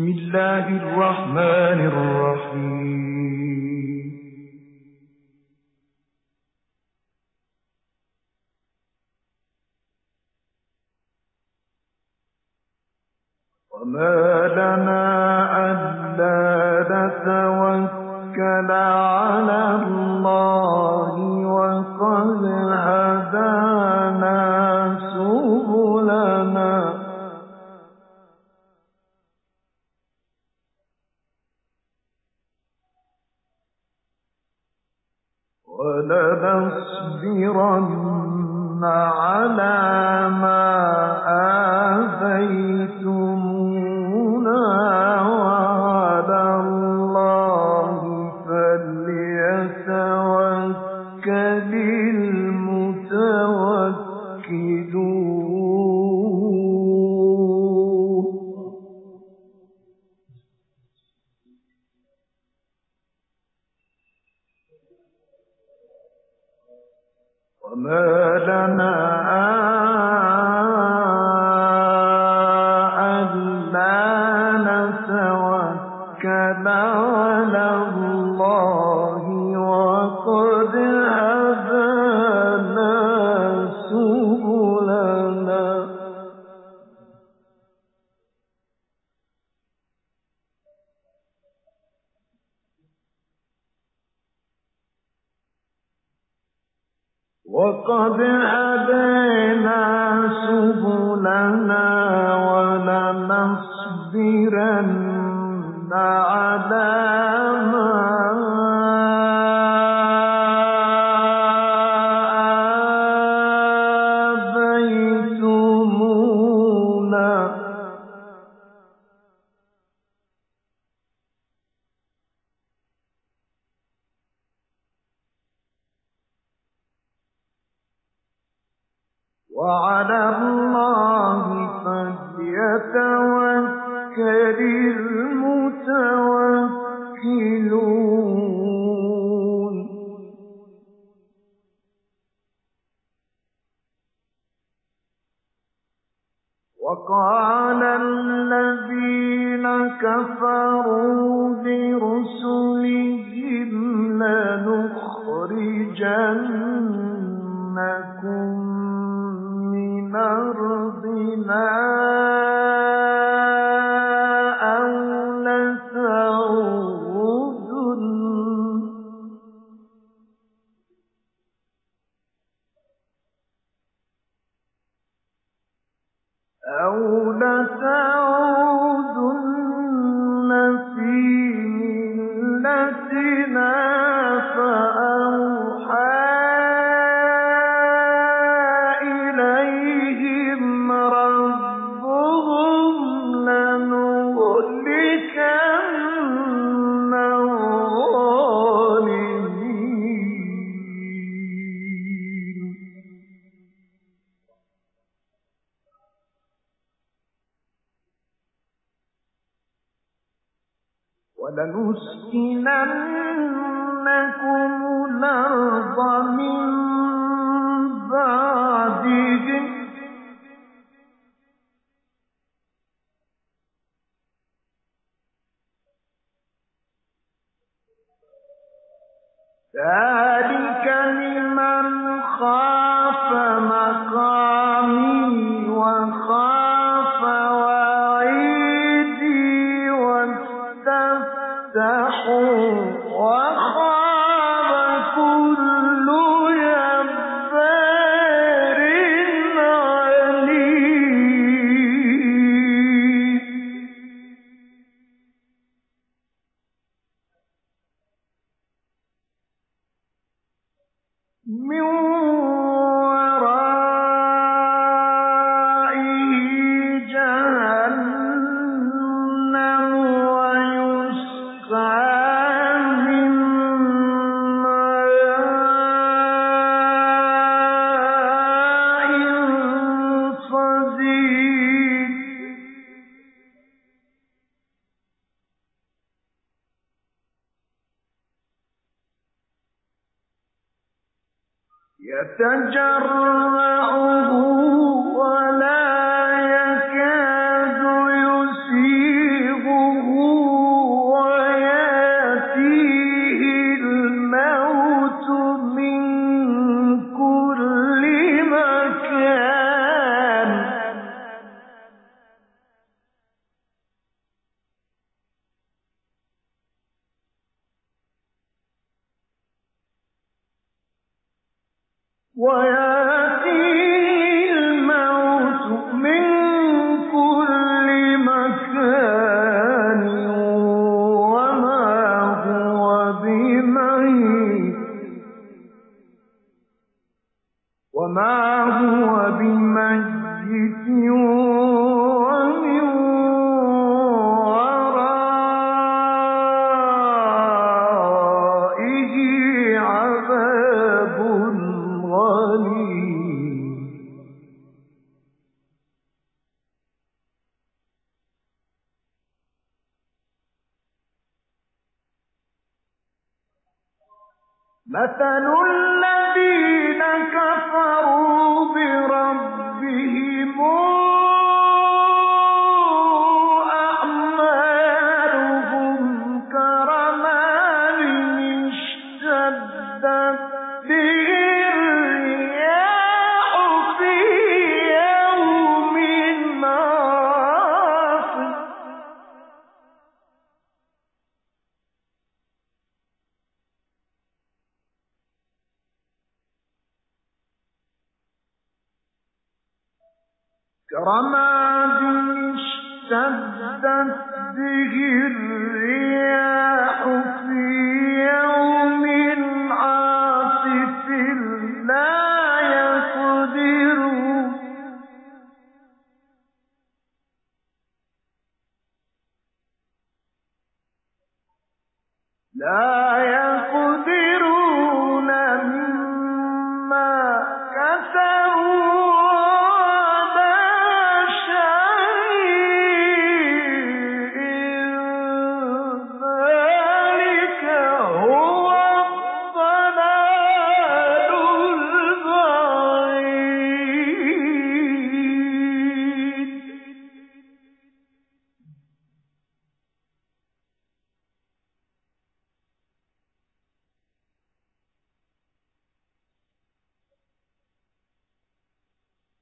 بسم الله الرحمن الرحيم. وما لنا وقال الذين كفروا لرسلهم لنخرجنكم من أرضنا ذَٰلِكَ لِمَنْ خَافَ وخاف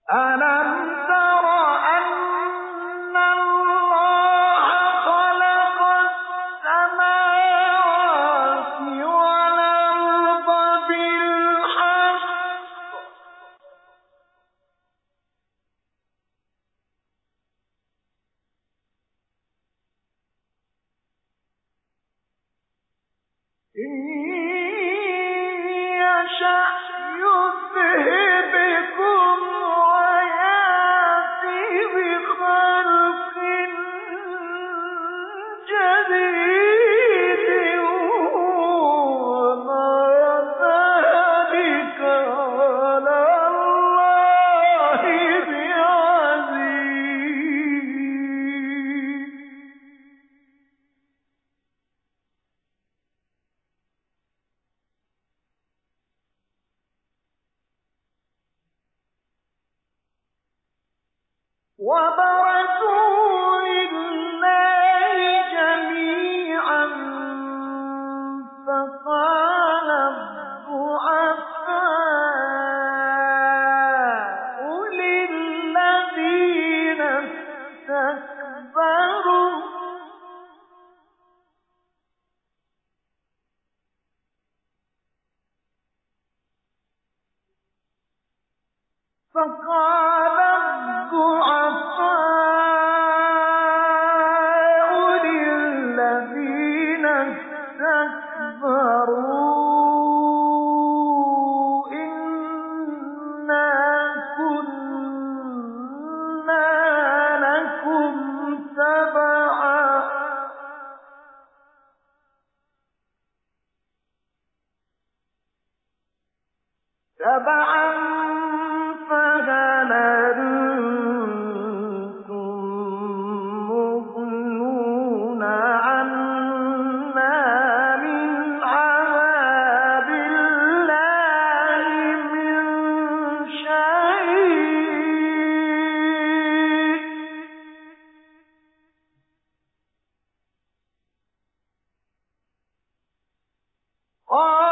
تبعا Oh!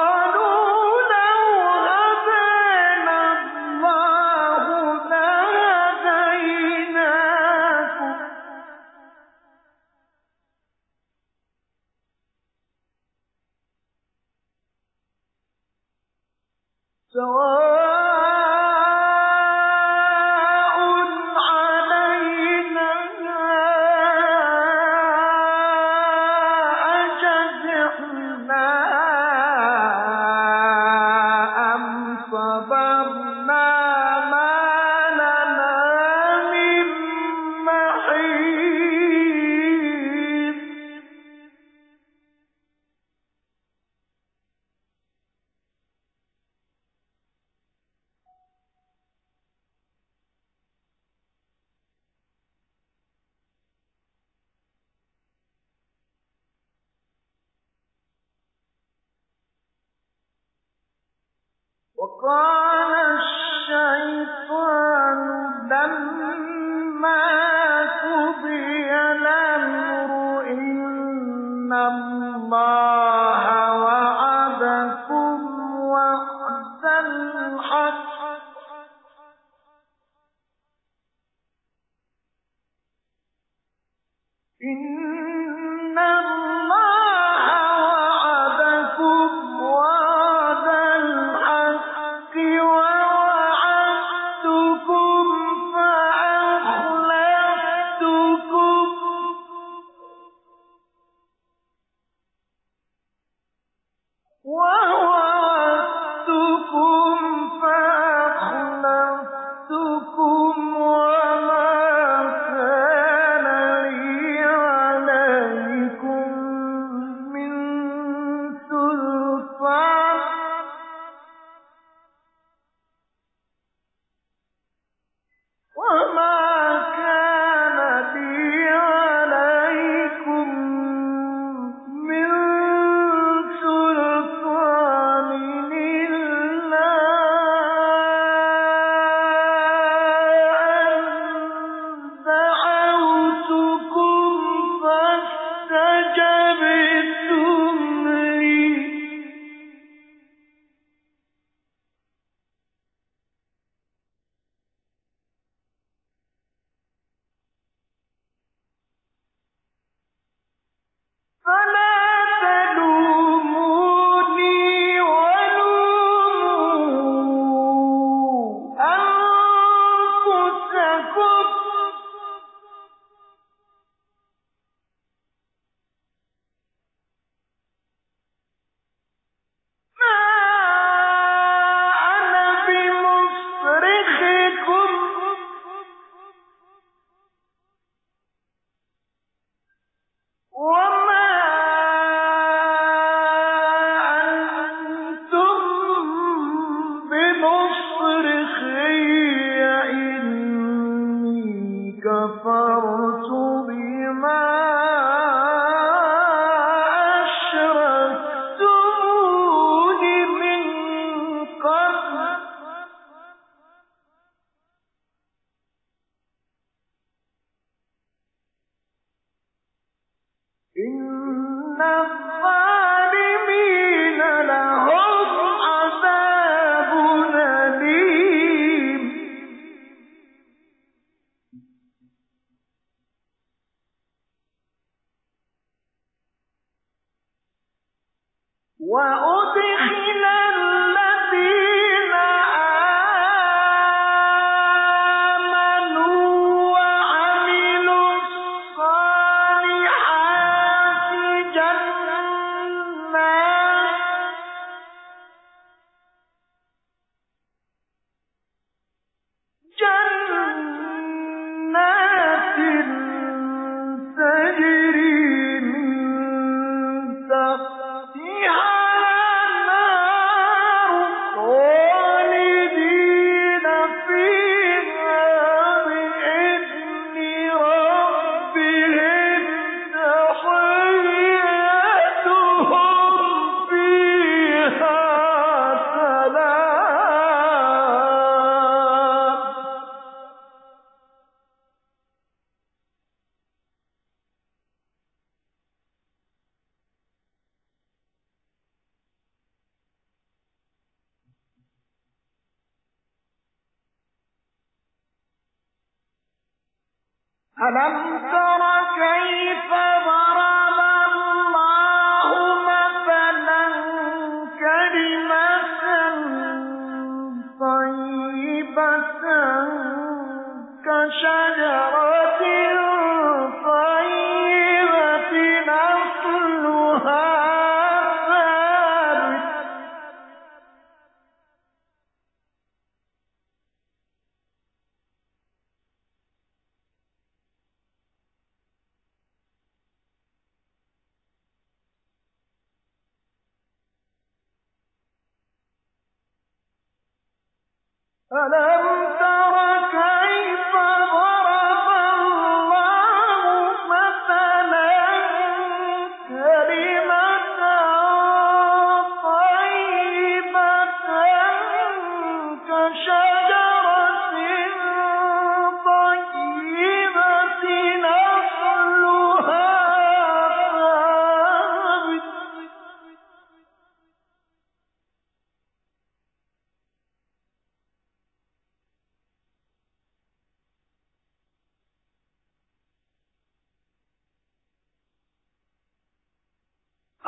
ألم تر كيف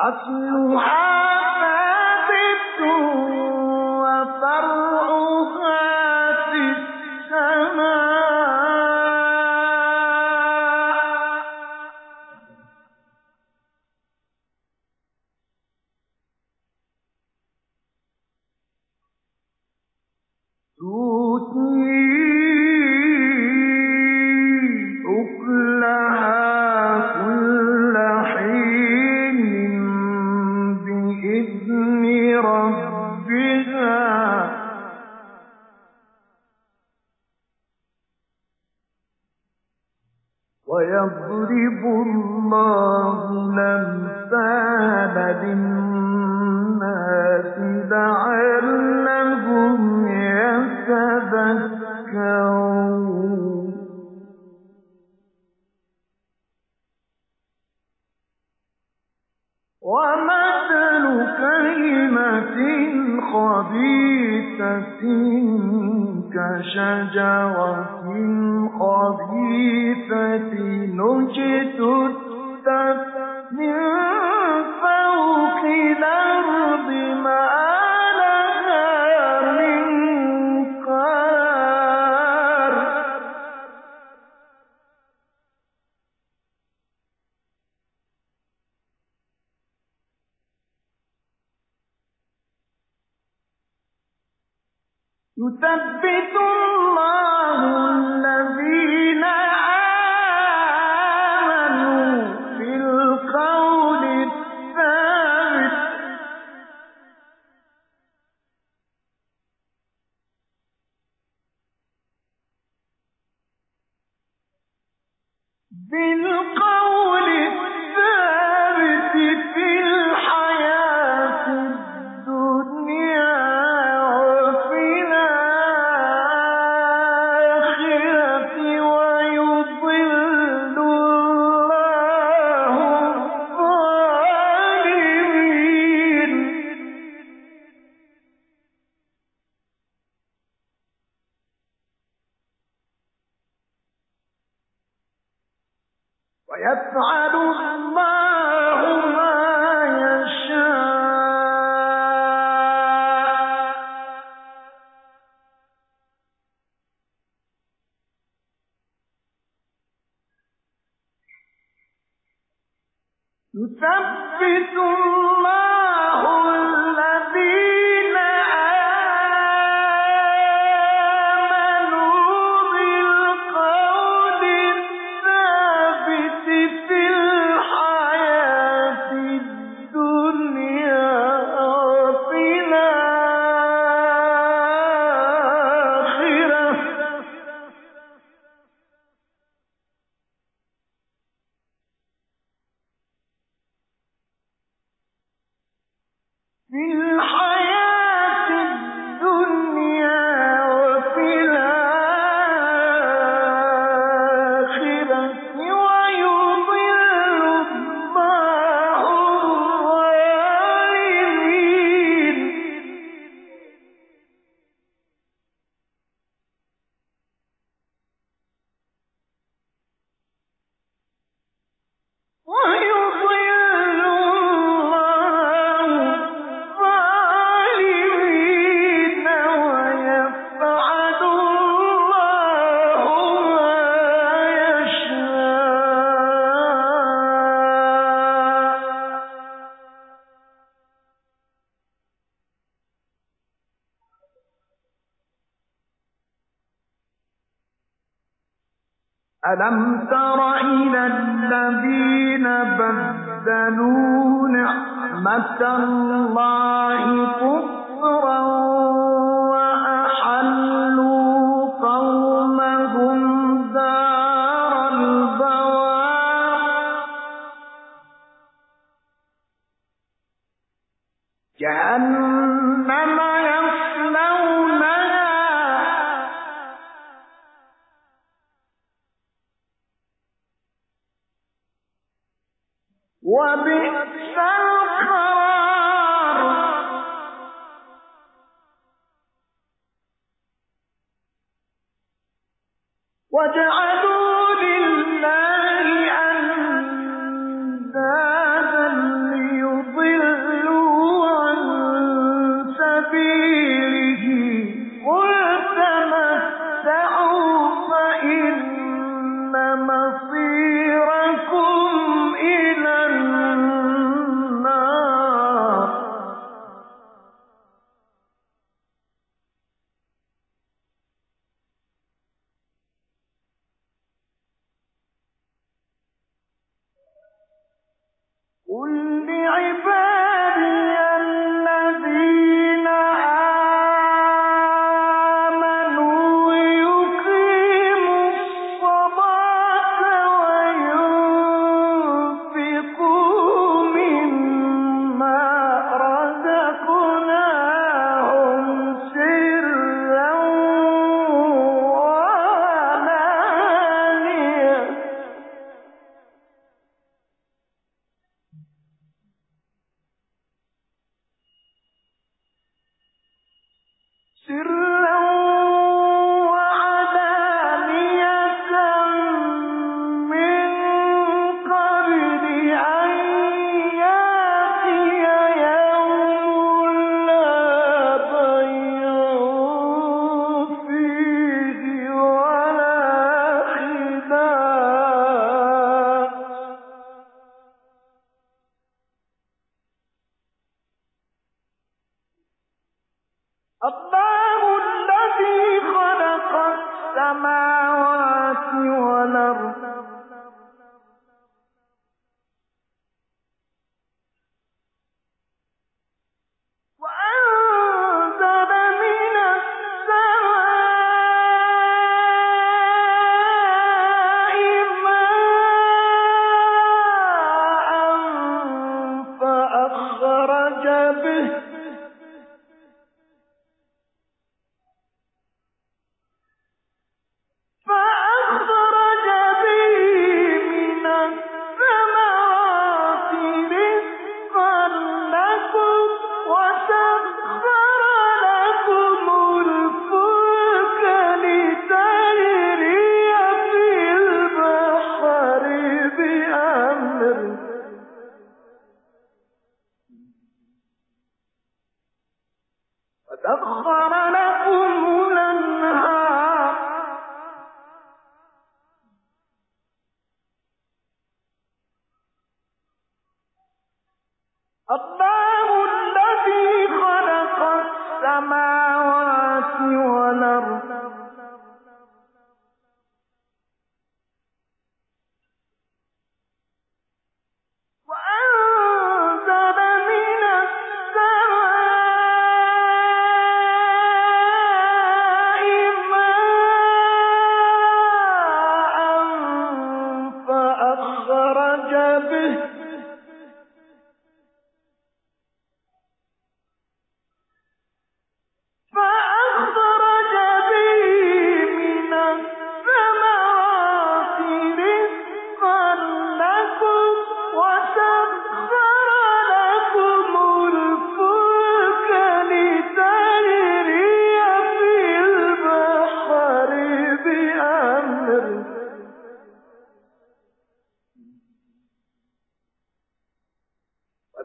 أصلها ثابت يثبت الله ألم تر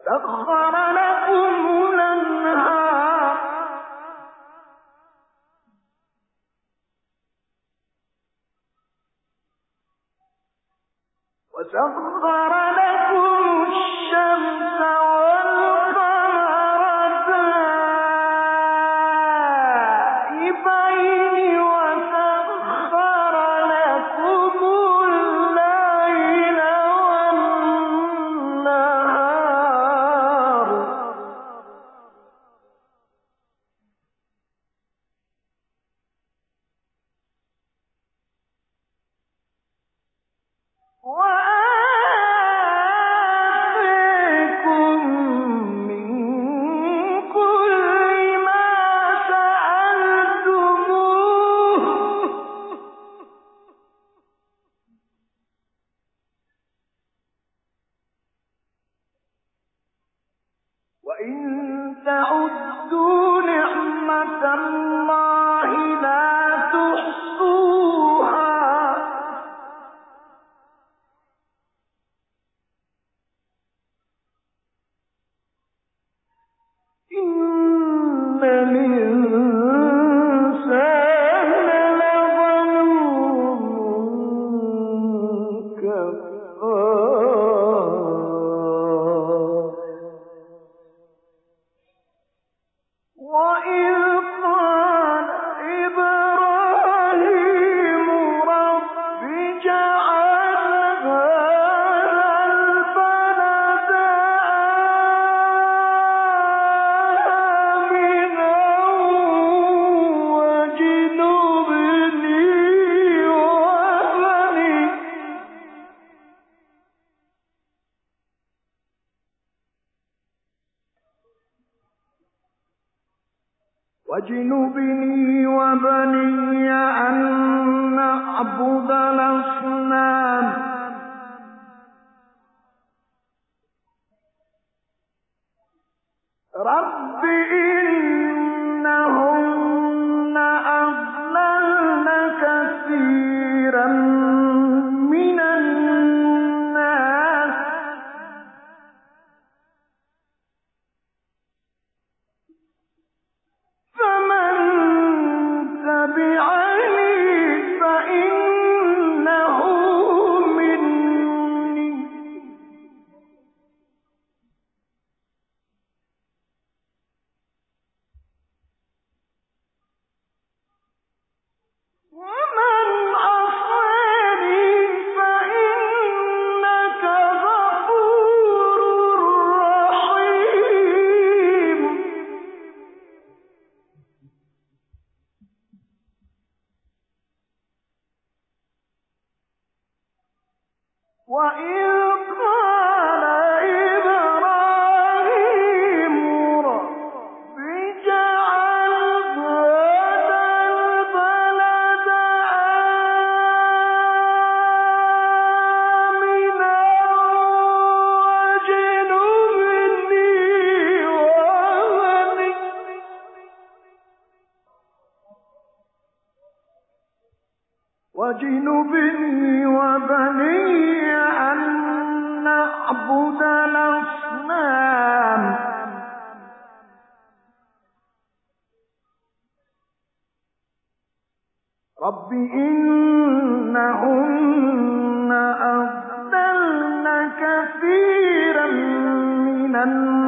نعمة الله من رب إنهن أضلن كثيرا من الناس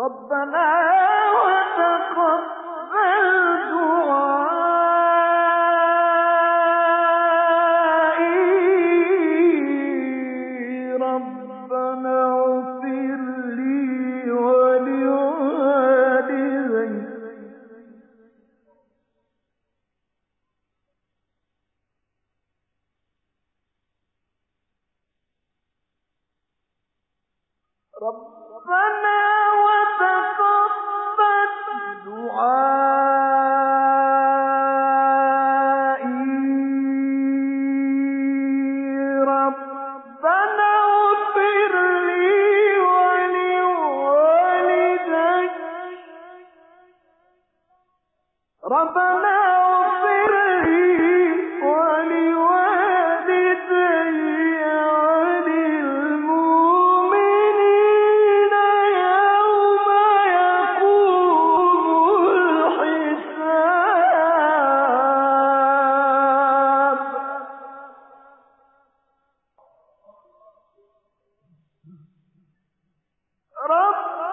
ربنا وتقبل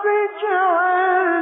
بجعل